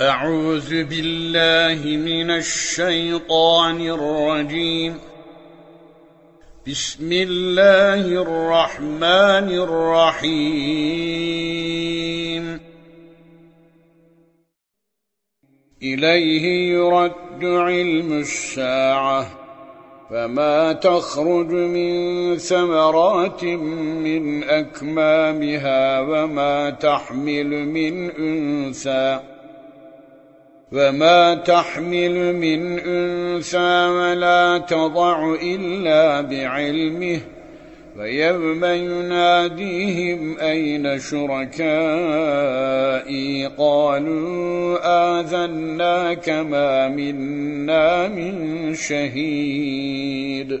أعوذ بالله من الشيطان الرجيم. بسم الله الرحمن الرحيم. إليه يرد علم الساعة. فما تخرج من ثمرات من أكمامها وما تحمل من أنثى. وما تحمل من أنثى ولا تضع إلا بعلمه ويوم يناديهم أين شركائي قالوا آذناك ما منا من شهيد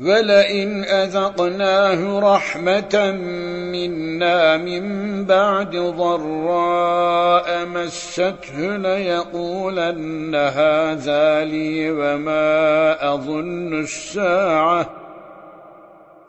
ولئن أذقناه رحمة منا من بعد ضراء مسته ليقولن هذا لي وما أظن الساعة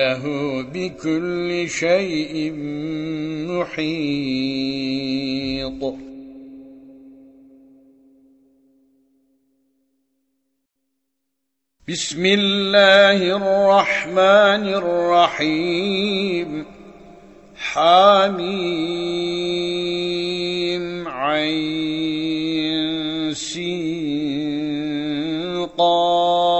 إنه بكل شيء محيط. بسم الله الرحمن الرحيم. حميم عين سين قاف.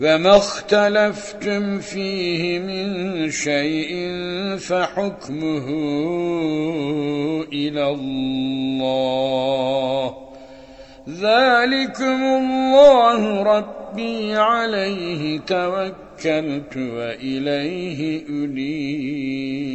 وما اختلفتم فيه من شيء فحكمه إلى الله ذلكم الله ربي عليه توكلت وإليه أنيب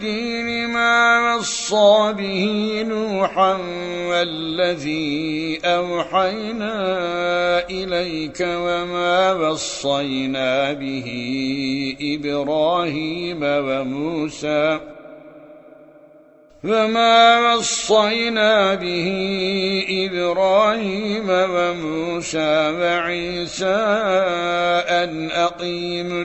الدين ما وصى به نوحا والذي أوحينا إليك وما وصينا به إبراهيم وموسى وما وصينا به إبراهيم وموسى وعيسى أن أقيموا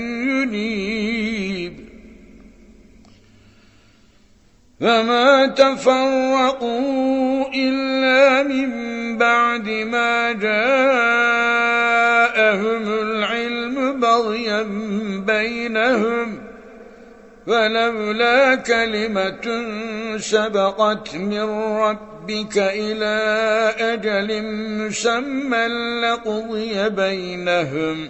فما تفرقوا إلا من بعد ما جاءهم العلم بغيا بينهم ولولا كلمة سبقت من ربك إلى أجل مسمى لقضي بينهم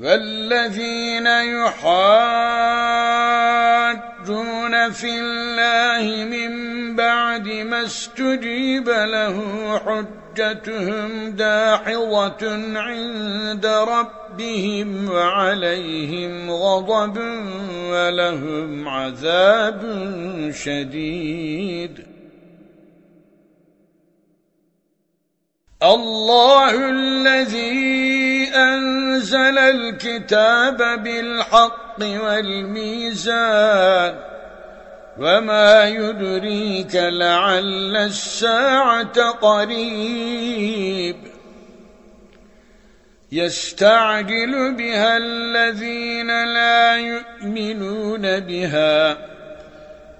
والذين يحاجون في الله من بعد ما استجيب له حجتهم داحظة عند ربهم وعليهم غضب ولهم عذاب شديد الله الذي أنزل الكتاب بالحق والميزان وما يدريك لعل الساعة قريب يستعجل بها الذين لا يؤمنون بها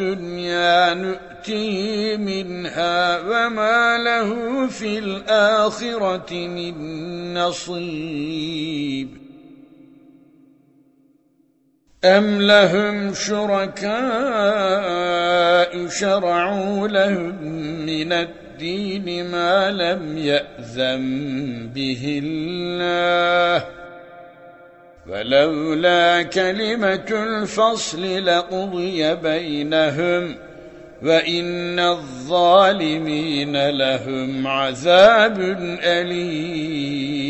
الدنيا نؤتيه منها وما له في الآخرة من نصيب. أم لهم شركاء شرعوا لهم من الدين ما لم يأذن به الله ولولا كلمة الفصل لقضي بينهم وإن الظالمين لهم عذاب أليم.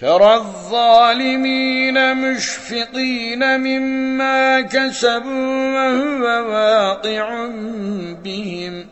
ترى الظالمين مشفقين مما كسبوا وهو واقع بهم.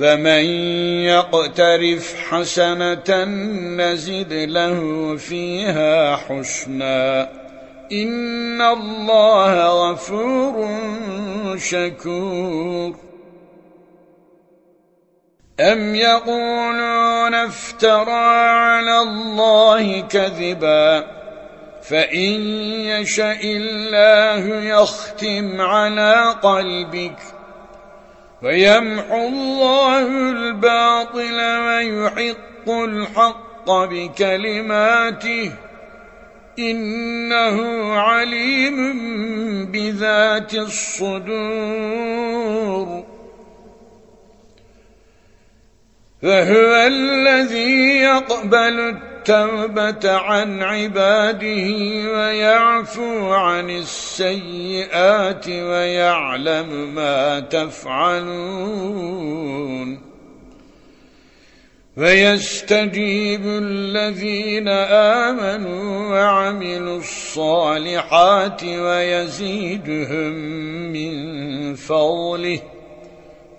ومن يقترف حسنة نزد له فيها حسنا إن الله غفور شكور أم يقولون افترى على الله كذبا فإن يشأ الله يختم على قلبك ويمحو الله الباطل ويحق الحق بكلماته. إنه عليم بذات الصدور. فهو الذي يقبل التوبة التوبة عن عباده ويعفو عن السيئات ويعلم ما تفعلون ويستجيب الذين آمنوا وعملوا الصالحات ويزيدهم من فضله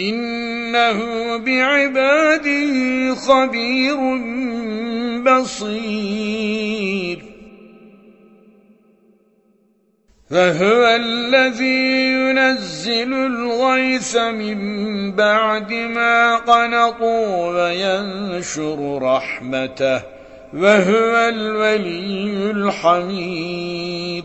إنه بعباده خبير بصير. فهو الذي ينزل الغيث من بعد ما قنطوا وينشر رحمته وهو الولي الحميد.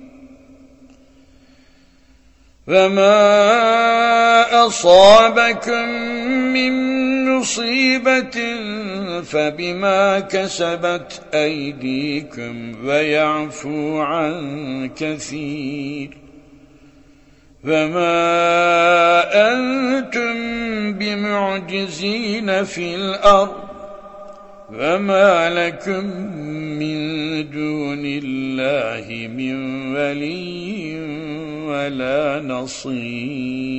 وما أصابكم من مصيبة فبما كسبت أيديكم ويعفو عن كثير فما أنتم بمعجزين في الأرض وما لكم من دون الله من ولي ولا نصير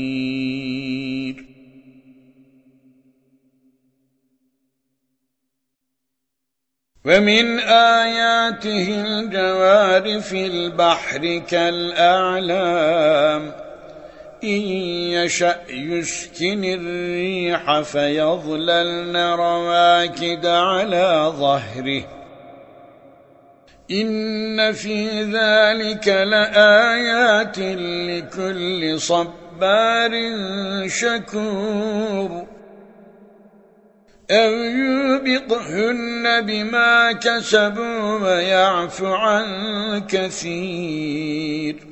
ومن آياته الجوار في البحر كالأعلام إن يشأ يسكن الريح فيظللن رواكد على ظهره. إن في ذلك لآيات لكل صبار شكور. أو يوبقهن بما كسبوا ويعفو عن كثير.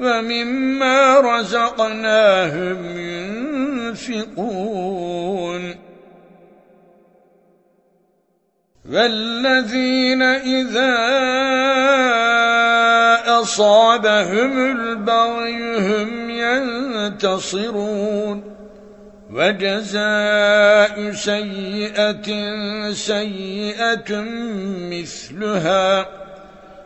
ومما رزقناهم ينفقون. والذين إذا أصابهم البغي هم ينتصرون. وجزاء سيئة سيئة مثلها.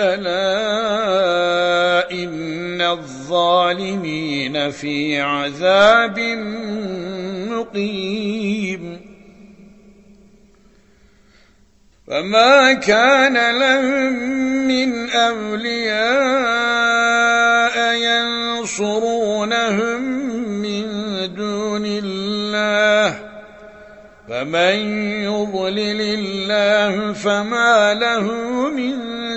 ألا إن الظالمين في عذاب مقيم. فما كان لهم من أولياء ينصرونهم من دون الله. فمن يضلل الله فما له من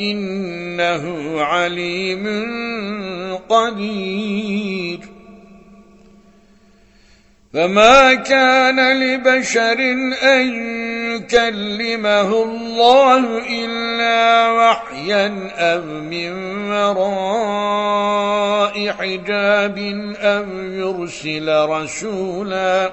إنه عليم قدير. فما كان لبشر أن يكلمه الله إلا وحيا أو من وراء حجاب أو يرسل رسولا.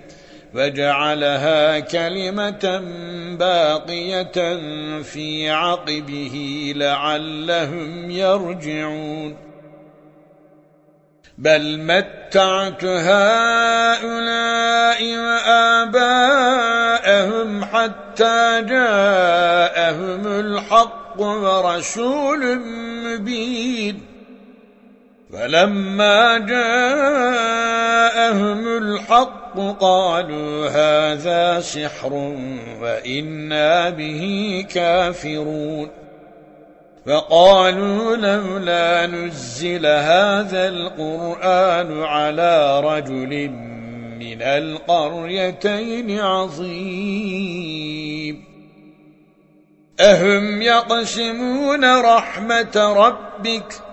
وجعلها كلمة باقية في عقبه لعلهم يرجعون. بل متعت هؤلاء وآباءهم حتى جاءهم الحق ورسول مبين. فلما جاءهم الحق قالوا هذا سحر وإنا به كافرون. فقالوا لولا نزل هذا القرآن على رجل من القريتين عظيم. أهم يقسمون رحمة ربك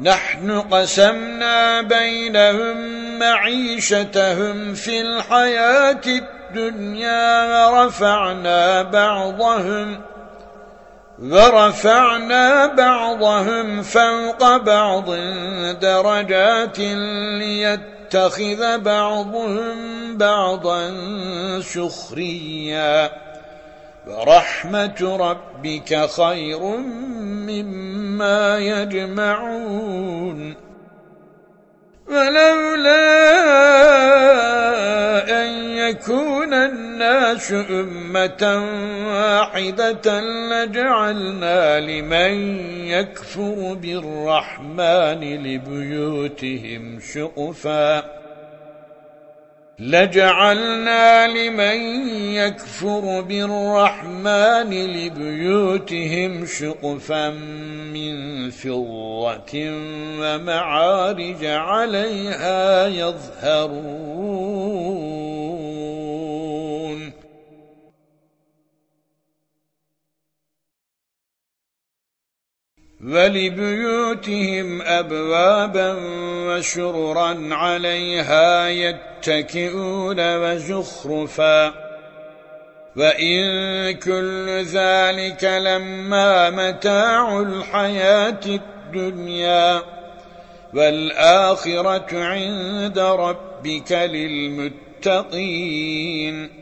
نحن قسمنا بينهم معيشتهم في الحياة الدنيا ورفعنا بعضهم ورفعنا بعضهم فوق بعض درجات ليتخذ بعضهم بعضا سخريا. ورحمة ربك خير مما يجمعون. ولولا أن يكون الناس أمة واحدة لجعلنا لمن يكفر بالرحمن لبيوتهم شقفاً لجعلنا لمن يكفر بالرحمن لبيوتهم شقفا من فضة ومعارج عليها يظهرون. ولبيوتهم أبوابا وشررا عليها يتكئون وزخرفا. وإن كل ذلك لما متاع الحياة الدنيا. والآخرة عند ربك للمتقين.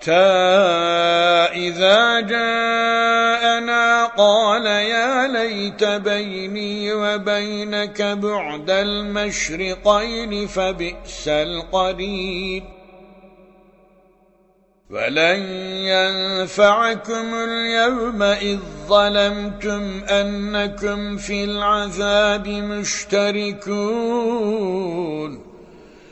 حتى إذا جاءنا قال يا ليت بيني وبينك بعد المشرقين فبئس القرين ولن ينفعكم اليوم إذ ظلمتم أنكم في العذاب مشتركون.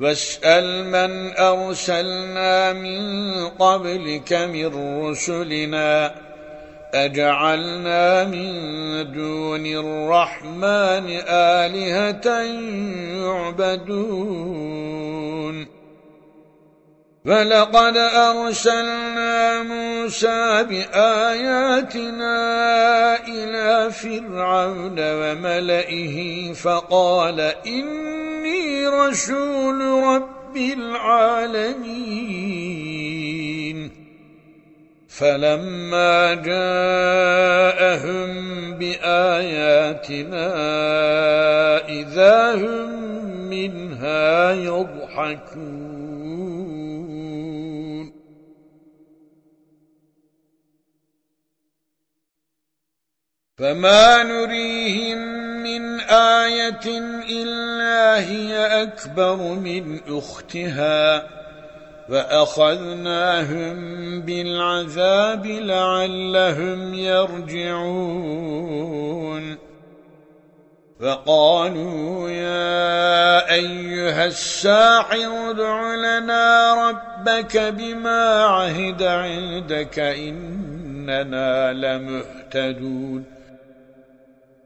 واسأل من أرسلنا من قبلك من رسلنا أجعلنا من دون الرحمن آلهة يعبدون فلقد أرسلنا موسى بآياتنا إلى فرعون وملئه فقال إني رسول رب العالمين. فلما جاءهم بآياتنا إذا هم منها يضحكون. فما نريهم آية إلا هي أكبر من أختها فأخذناهم بالعذاب لعلهم يرجعون. فقالوا يا أيها الساحر ادع لنا ربك بما عهد عندك إننا لمهتدون.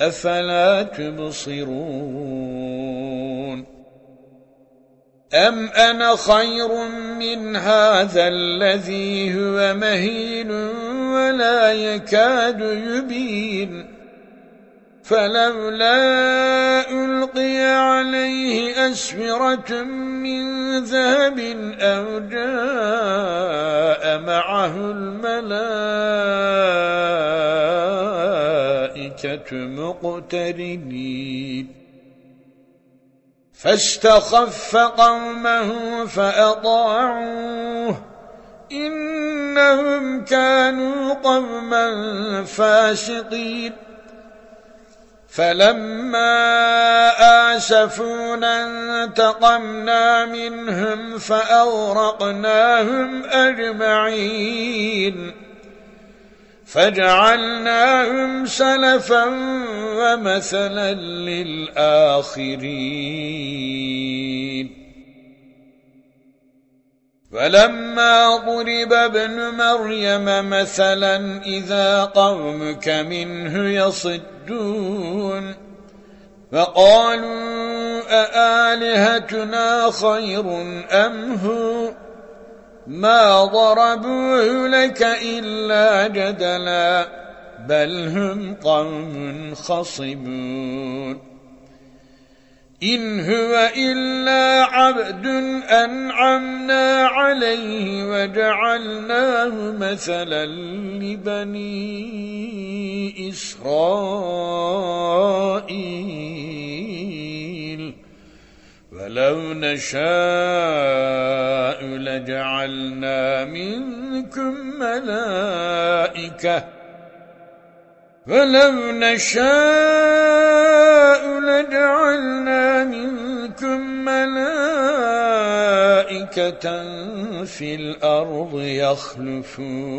أفلا تبصرون أم أنا خير من هذا الذي هو مهين ولا يكاد يبين فلولا ألقي عليه أسفرة من ذهب أو جاء معه الملائكة مقترنين. فاستخف قومه فأطاعوه. إنهم كانوا قوما فاسقين. فلما آسفونا انتقمنا منهم فأورقناهم أجمعين. فجعلناهم سلفا ومثلا للآخرين. فلما ضرب ابن مريم مثلا إذا قومك منه يصدون فقالوا أآلهتنا خير أم هو؟ ما ضربوه لك إلا جدلا بل هم قوم خصبون إن هو إلا عبد أنعمنا عليه وجعلناه مثلا لبني إسرائيل ولو نشاء لجعلنا منكم ملائكة ولو نشاء لجعلنا منكم ملائكة في الأرض يخلفون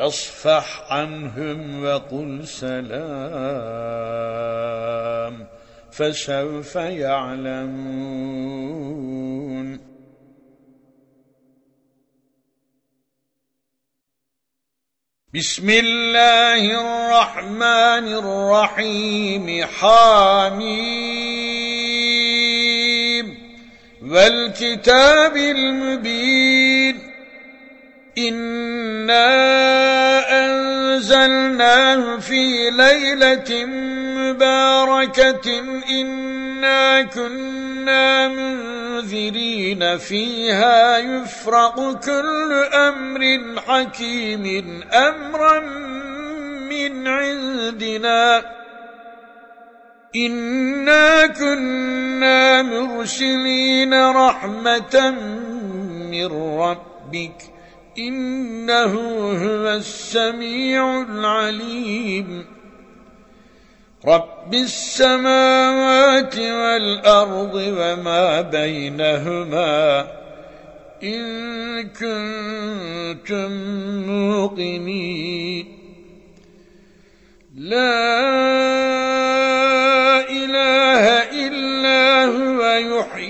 فاصفح عنهم وقل سلام فسوف يعلمون. بسم الله الرحمن الرحيم حاميم. والكتاب المبين. إنا أنزلناه في ليلة مباركة إنا كنا منذرين فيها يفرق كل أمر حكيم أمرا من عندنا إنا كنا مرسلين رحمة من ربك إنه هو السميع العليم. رب السماوات والأرض وما بينهما إن كنتم موقنين. لا إله إلا هو يحيي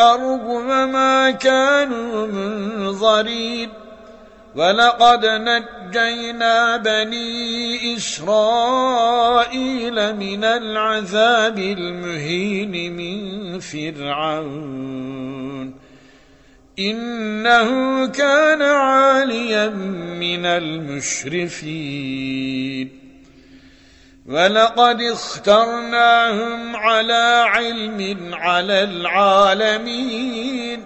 والأرض وما كانوا منظرين ولقد نجينا بني إسرائيل من العذاب المهين من فرعون. إنه كان عاليا من المشرفين. ولقد اخترناهم على علم على العالمين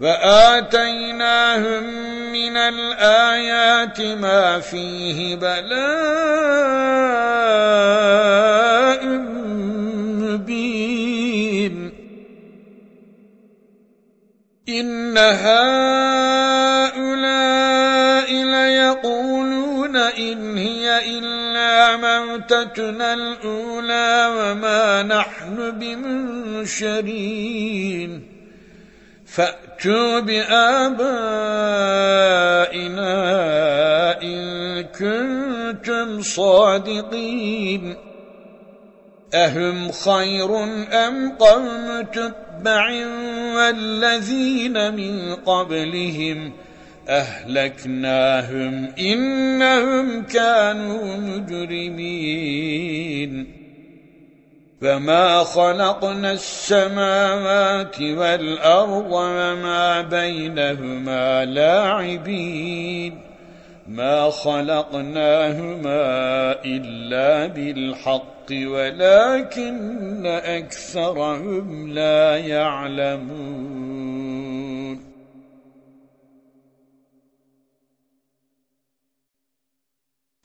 وآتيناهم من الآيات ما فيه بلاء مبين إن هؤلاء موتتنا الأولى وما نحن بمنشرين فأتوا بآبائنا إن كنتم صادقين أهم خير أم قوم تتبع والذين من قبلهم ؟ أهلكناهم إنهم كانوا مجرمين. فما خلقنا السماوات والأرض وما بينهما لاعبين. ما خلقناهما إلا بالحق ولكن أكثرهم لا يعلمون.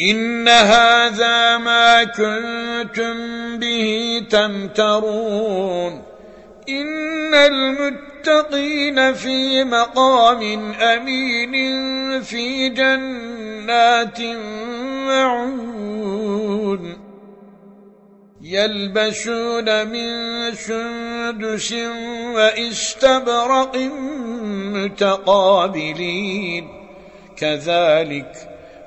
إن هذا ما كنتم به تمترون إن المتقين في مقام أمين في جنات وعون يلبسون من سندس وإستبرق متقابلين كذلك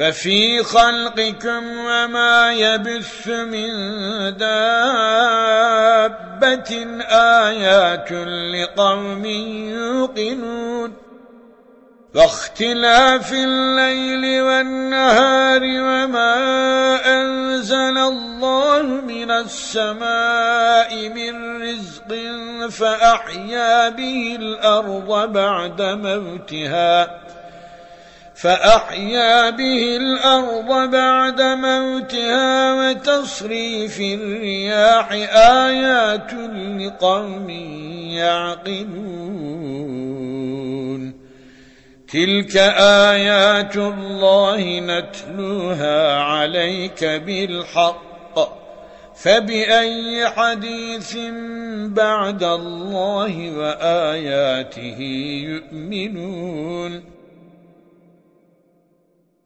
ففي خلقكم وما يبث من دابة آيات لقوم يوقنون واختلاف الليل والنهار وما أنزل الله من السماء من رزق فأحيا به الأرض بعد موتها فأحيا به الأرض بعد موتها وتصريف الرياح آيات لقوم يعقلون. تلك آيات الله نتلوها عليك بالحق. فبأي حديث بعد الله وآياته يؤمنون.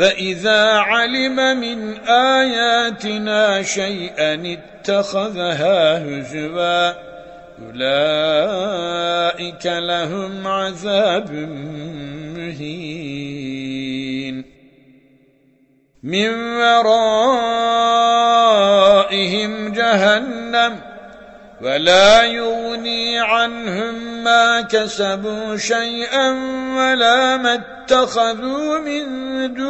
فإذا علم من آياتنا شيئا اتخذها هزوا أولئك لهم عذاب مهين من ورائهم جهنم ولا يغني عنهم ما كسبوا شيئا ولا ما اتخذوا من دون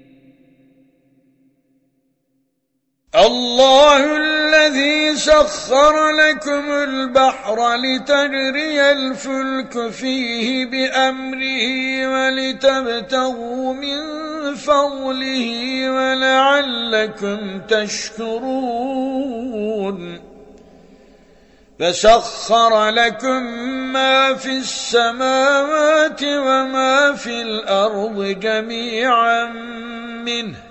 الله الذي سخر لكم البحر لتجري الفلك فيه بأمره ولتبتغوا من فضله ولعلكم تشكرون. فسخر لكم ما في السماوات وما في الأرض جميعا منه.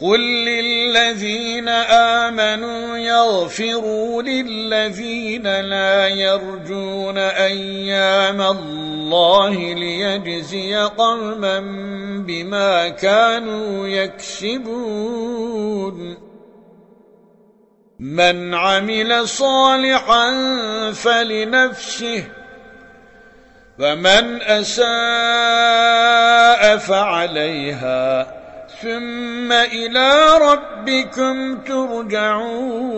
قل للذين آمنوا يغفروا للذين لا يرجون أيام الله ليجزي قوما بما كانوا يكسبون من عمل صالحا فلنفسه ومن أساء فعليها ثم إلى ربكم ترجعون.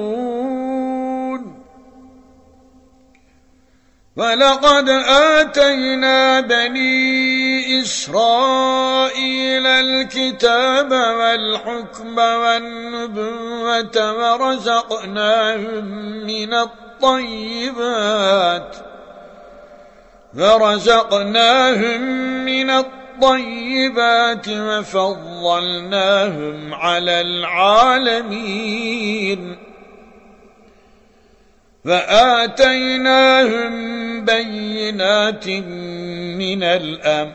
ولقد آتينا بني إسرائيل الكتاب والحكم والنبوة ورزقناهم من الطيبات. ورزقناهم من الطيبات. وفضلناهم على العالمين. فآتيناهم بينات من الأمر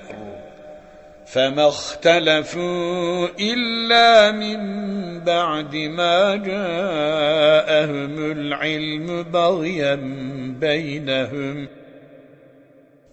فما اختلفوا إلا من بعد ما جاءهم العلم بغيا بينهم.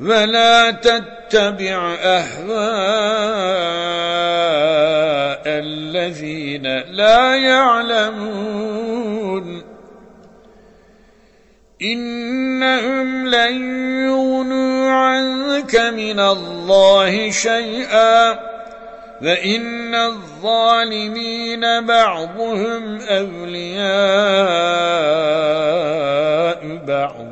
ولا تتبع أهواء الذين لا يعلمون. إنهم لن يغنوا عنك من الله شيئا. فإن الظالمين بعضهم أولياء بعض.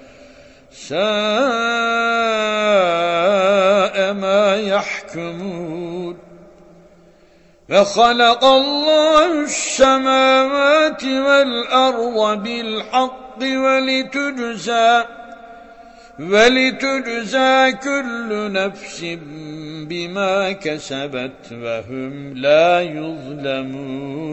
ساء ما يحكمون فخلق الله السماوات والأرض بالحق ولتجزى ولتجزى كل نفس بما كسبت وهم لا يظلمون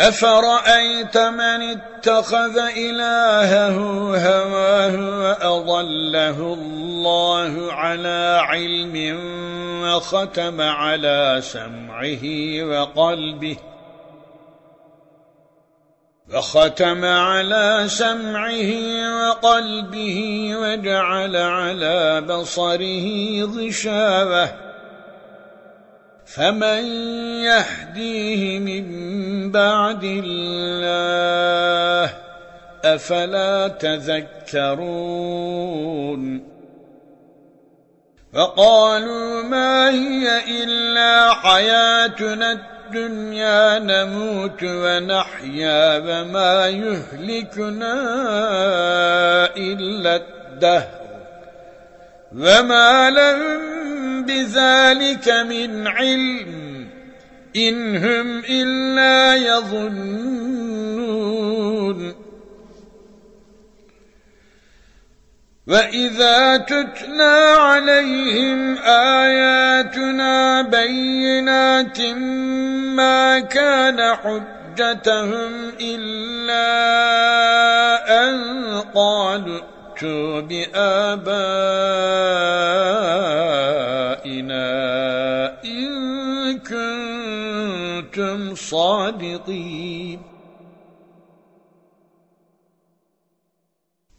أفرأيت من اتخذ إلهه هواه وأضله الله على علم وختم على سمعه وقلبه وختم على سمعه وقلبه وجعل على بصره ضشاوه فمن يهديه من بعد الله أفلا تذكرون وقالوا ما هي إلا حياتنا الدنيا نموت ونحيا وما يهلكنا إلا الدهر وما لهم بذلك من علم إن هم إلا يظنون وإذا تتلى عليهم آياتنا بينات ما كان حجتهم إلا أن قالوا ائتوا بآبائنا إن كنتم صادقين.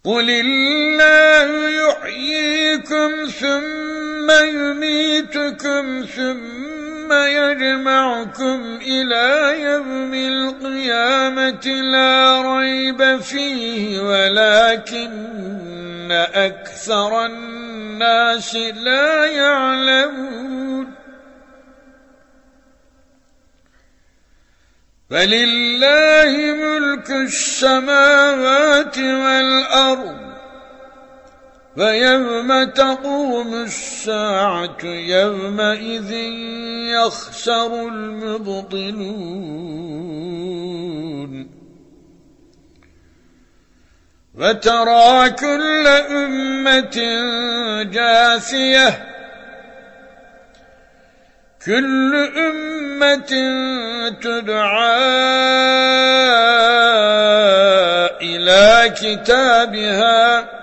قل الله يحييكم ثم يميتكم ثم يجمعكم إلى يوم القيامة لا ريب فيه ولكن أكثر الناس لا يعلمون. فلله ملك السماوات والأرض. ويوم تقوم الساعة يومئذ يخسر المبطلون. وترى كل أمة جاثية. كل أمة تدعى إلى كتابها.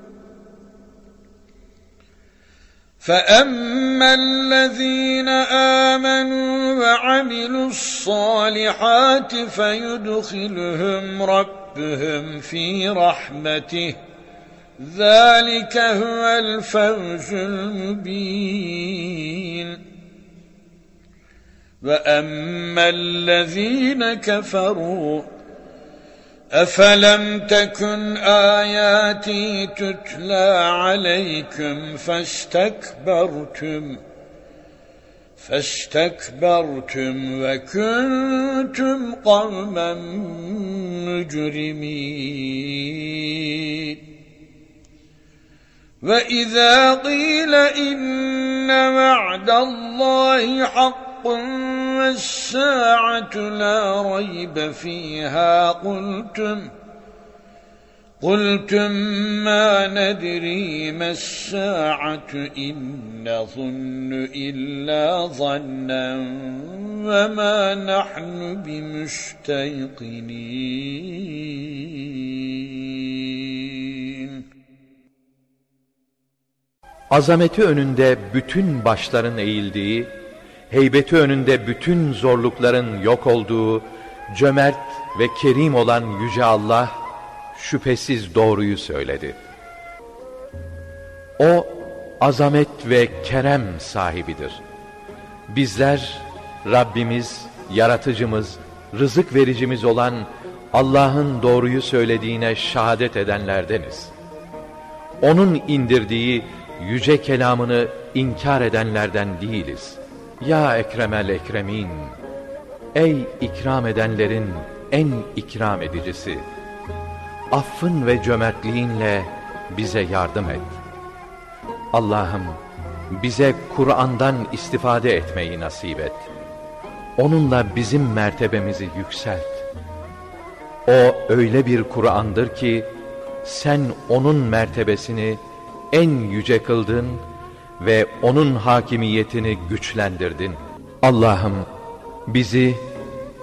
فأما الذين آمنوا وعملوا الصالحات فيدخلهم ربهم في رحمته ذلك هو الفوز المبين وأما الذين كفروا أفلم تكن آياتي تتلى عليكم فاستكبرتم فاستكبرتم وكنتم قوما مجرمين وإذا قيل إن وعد الله حق والساعة لا ريب فيها قلتم قلتم ما ندري ما الساعة إن نظن إلا ظنا وما نحن بمشتيقنين Azameti önünde bütün başların eğildiği heybeti önünde bütün zorlukların yok olduğu, cömert ve kerim olan Yüce Allah, şüphesiz doğruyu söyledi. O, azamet ve kerem sahibidir. Bizler, Rabbimiz, yaratıcımız, rızık vericimiz olan Allah'ın doğruyu söylediğine şehadet edenlerdeniz. Onun indirdiği yüce kelamını inkar edenlerden değiliz.'' Ya Ekremel Ekremin, ey ikram edenlerin en ikram edicisi, affın ve cömertliğinle bize yardım et. Allah'ım bize Kur'an'dan istifade etmeyi nasip et. Onunla bizim mertebemizi yükselt. O öyle bir Kur'an'dır ki, sen onun mertebesini en yüce kıldın ve onun hakimiyetini güçlendirdin. Allah'ım bizi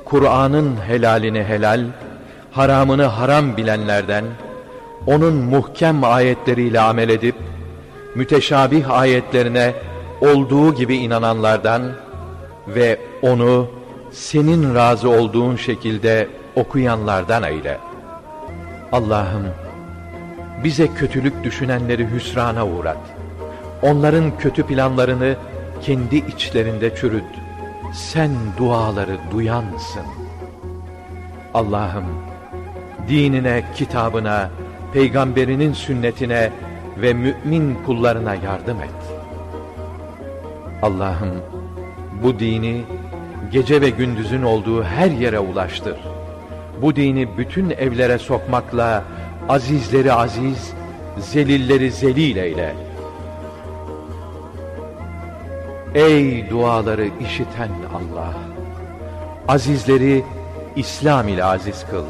Kur'an'ın helalini helal, haramını haram bilenlerden, onun muhkem ayetleriyle amel edip, müteşabih ayetlerine olduğu gibi inananlardan ve onu senin razı olduğun şekilde okuyanlardan eyle. Allah'ım bize kötülük düşünenleri hüsrana uğrat.'' Onların kötü planlarını kendi içlerinde çürüt. Sen duaları duyansın. Allah'ım dinine, kitabına, peygamberinin sünnetine ve mümin kullarına yardım et. Allah'ım bu dini gece ve gündüzün olduğu her yere ulaştır. Bu dini bütün evlere sokmakla azizleri aziz, zelilleri zelil eyle.'' Ey duaları işiten Allah! Azizleri İslam ile aziz kıl.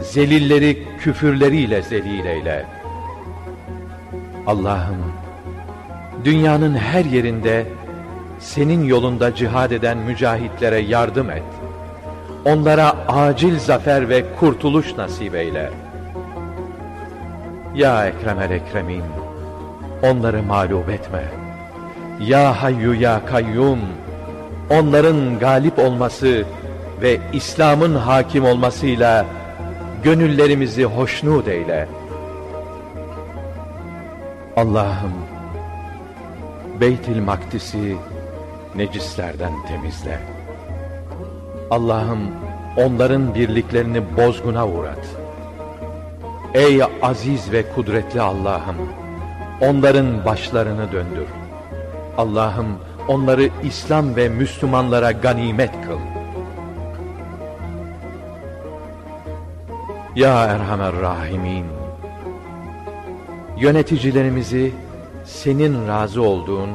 Zelilleri küfürleriyle zelil eyle. Allah'ım, dünyanın her yerinde senin yolunda cihad eden mücahitlere yardım et. Onlara acil zafer ve kurtuluş nasip eyle. Ya Ekremel Ekremin, onları mağlup etme.'' Ya Hayyu Ya Kayyum, onların galip olması ve İslam'ın hakim olmasıyla gönüllerimizi hoşnut eyle. Allah'ım, Beytil Makdis'i necislerden temizle. Allah'ım, onların birliklerini bozguna uğrat. Ey aziz ve kudretli Allah'ım, onların başlarını döndür. Allah'ım onları İslam ve Müslümanlara ganimet kıl. Ya Erhamer Rahimin, yöneticilerimizi senin razı olduğun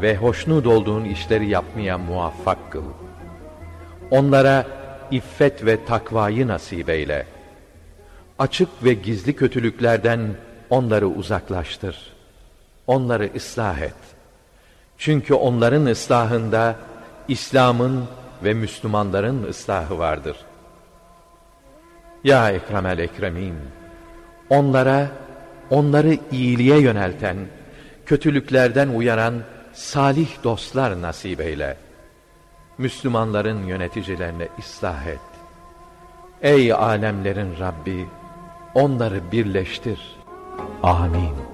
ve hoşnut olduğun işleri yapmaya muvaffak kıl. Onlara iffet ve takvayı nasip eyle. Açık ve gizli kötülüklerden onları uzaklaştır. Onları ıslah et. Çünkü onların ıslahında İslam'ın ve Müslümanların ıslahı vardır. Ya Ekremel Ekremin, onlara, onları iyiliğe yönelten, kötülüklerden uyaran salih dostlar nasip eyle. Müslümanların yöneticilerine ıslah et. Ey alemlerin Rabbi, onları birleştir. Amin.